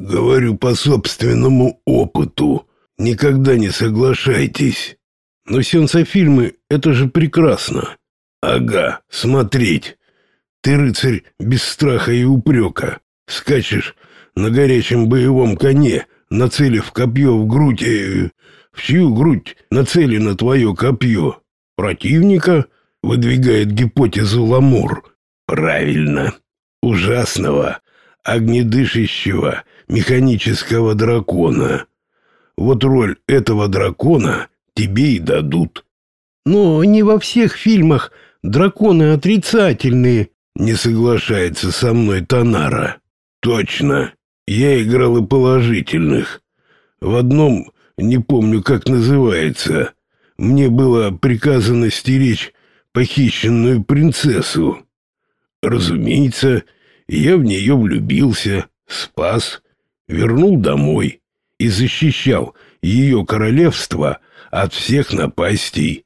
Говорю по собственному опыту. Никогда не соглашайтесь. Но сенсофильмы — это же прекрасно. Ага, смотреть. Ты рыцарь без страха и упрека. Скачешь на горячем боевом коне, нацелив копье в грудь, э, в чью грудь нацелено твое копье? Противника? Выдвигает гипотезу Ламур. Правильно. Ужасного, огнедышащего, механического дракона. Вот роль этого дракона тебе и дадут. Но не во всех фильмах драконы отрицательные, не соглашается со мной Танара. Точно. Я играл и положительных. В одном, не помню, как называется, мне было приказано стеречь похищенную принцессу. Разумеется, я в нее влюбился, спас, вернул домой и защищал ее королевство от всех напастей,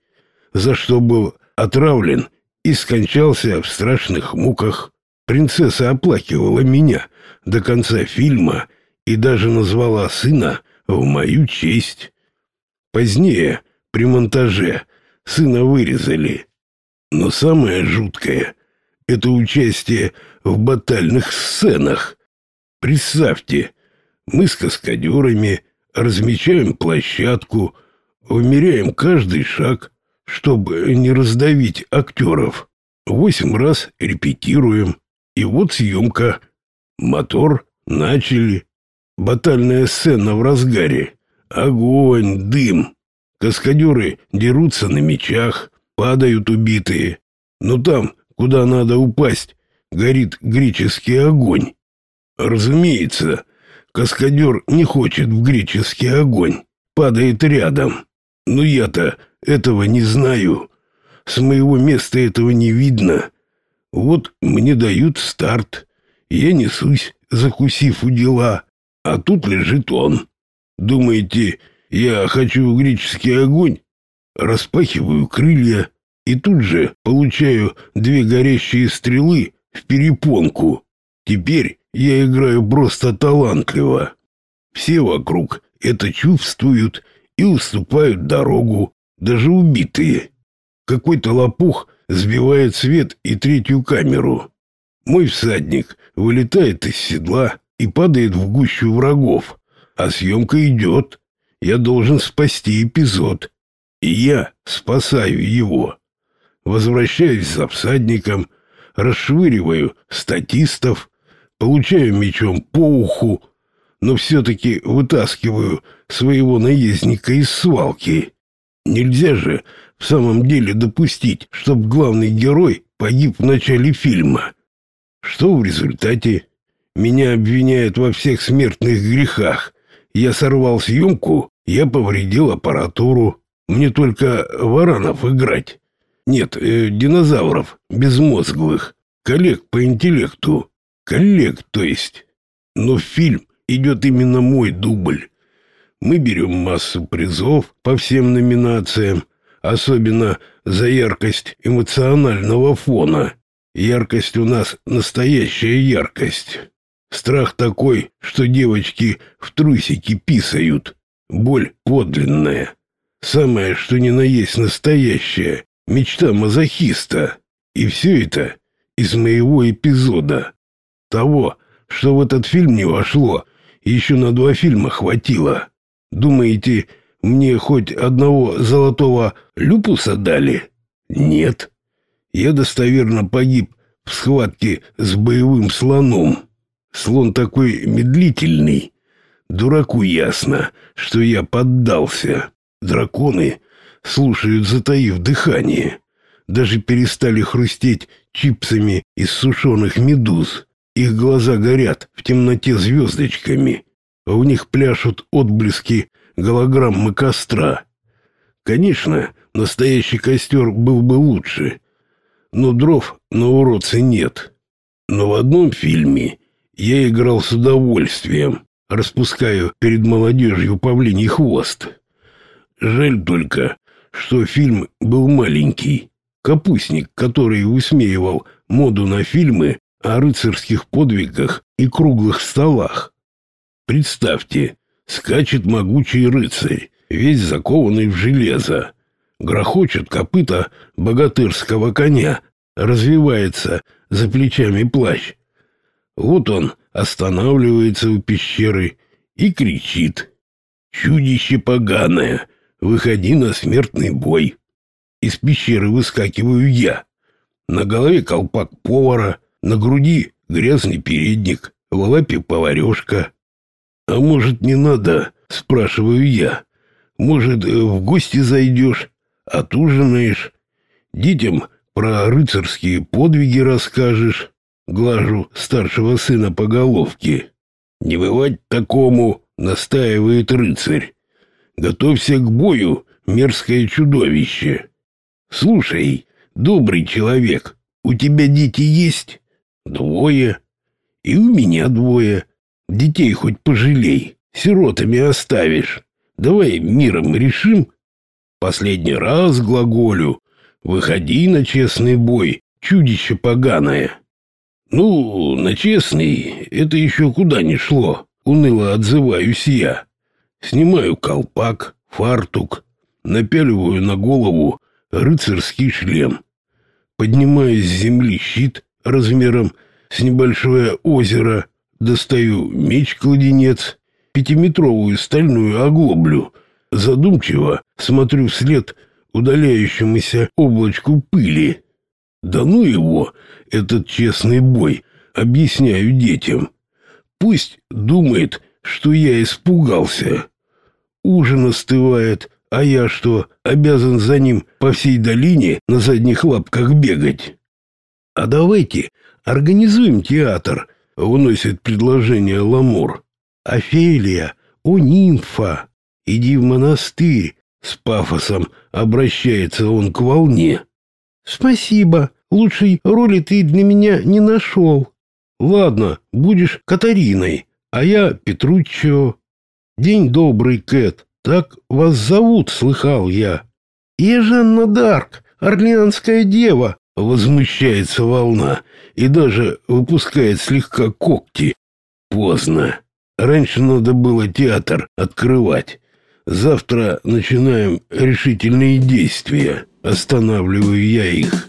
за что был отравлен и скончался в страшных муках. Принцесса оплакивала меня до конца фильма и даже назвала сына в мою честь. Позднее, при монтаже, сына вырезали. Но самое жуткое — это участие в батальных сценах. Представьте, мы с каскадерами размечаем площадку, вымеряем каждый шаг, чтобы не раздавить актеров. Восемь раз репетируем, и вот съемка. Мотор начали. Батальная сцена в разгаре. Огонь, дым. Каскадеры дерутся на мечах, падают убитые. Но там, куда надо упасть, горит греческий огонь. Разумеется, каскадер не хочет в греческий огонь, падает рядом. Но я-то этого не знаю. С моего места этого не видно. Вот мне дают старт. Я несусь, закусив у дела, а тут лежит он. Думаете, я хочу в греческий огонь? Распахиваю крылья и тут же получаю две горящие стрелы в перепонку. Теперь я играю просто талантливо. Все вокруг это чувствуют и уступают дорогу, даже убитые. Какой-то лопух сбивает свет и третью камеру. Мой всадник вылетает из седла и падает в гущу врагов, а съемка идет. Я должен спасти эпизод, и я спасаю его. Возвращаюсь за всадником, расшвыриваю статистов, получаю мечом по уху, но все-таки вытаскиваю своего наездника из свалки. Нельзя же в самом деле допустить, чтобы главный герой погиб в начале фильма. Что в результате? Меня обвиняют во всех смертных грехах. Я сорвал съемку, я повредил аппаратуру. Мне только варанов играть. Нет, э, динозавров, безмозглых, коллег по интеллекту. Коллег, то есть. Но фильм идет именно мой дубль. Мы берем массу призов по всем номинациям, особенно за яркость эмоционального фона. Яркость у нас настоящая яркость. Страх такой, что девочки в трусики писают. Боль подлинная. Самое, что ни на есть настоящая. Мечта мазохиста. И все это из моего эпизода. Того, что в этот фильм не вошло, еще на два фильма хватило. Думаете, мне хоть одного золотого люпуса дали? Нет. Я достоверно погиб в схватке с боевым слоном. Слон такой медлительный. Дураку ясно, что я поддался. Драконы слушают, затаив дыхание. Даже перестали хрустеть чипсами из сушеных медуз. Их глаза горят в темноте звездочками. В них пляшут отблески голограммы костра. Конечно, настоящий костер был бы лучше, но дров на уродце нет. Но в одном фильме я играл с удовольствием, распускаю перед молодежью павлиний хвост. Жаль только, что фильм был маленький. Капустник, который высмеивал моду на фильмы о рыцарских подвигах и круглых столах. Представьте, скачет могучий рыцарь, весь закованный в железо. Грохочет копыта богатырского коня, развивается за плечами плащ. Вот он останавливается у пещеры и кричит. «Чудище поганое, выходи на смертный бой!» Из пещеры выскакиваю я. На голове колпак повара, на груди грязный передник, в лапе поварешка. «А может, не надо?» — спрашиваю я. «Может, в гости зайдешь, отужинаешь? Детям про рыцарские подвиги расскажешь?» Глажу старшего сына по головке. «Не бывать такому!» — настаивает рыцарь. «Готовься к бою, мерзкое чудовище!» «Слушай, добрый человек, у тебя дети есть?» «Двое. И у меня двое. Детей хоть пожалей, сиротами оставишь. Давай миром решим. Последний раз глаголю. Выходи на честный бой, чудище поганое. Ну, на честный это еще куда ни шло. Уныло отзываюсь я. Снимаю колпак, фартук, напяливаю на голову рыцарский шлем. Поднимаю с земли щит размером с небольшое озеро, достаю меч-кладенец, пятиметровую стальную оглоблю, задумчиво смотрю вслед удаляющемуся облачку пыли. Да ну его, этот честный бой, объясняю детям. Пусть думает, что я испугался. Ужин остывает, а я что, обязан за ним по всей долине на задних лапках бегать? А давайте организуем театр, выносит предложение Ламур. Офелия, о нимфа, иди в монастырь, с пафосом обращается он к волне. Спасибо, лучшей роли ты для меня не нашел. Ладно, будешь Катариной, а я Петруччо. День добрый, Кэт, так вас зовут, слыхал я. Я Жанна Дарк, орлеанская дева, возмущается волна и даже выпускает слегка когти. Поздно. Раньше надо было театр открывать. Завтра начинаем решительные действия. Останавливаю я их.